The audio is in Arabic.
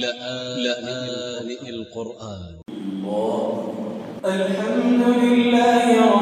لآن القرآن. الله الحمد لله رب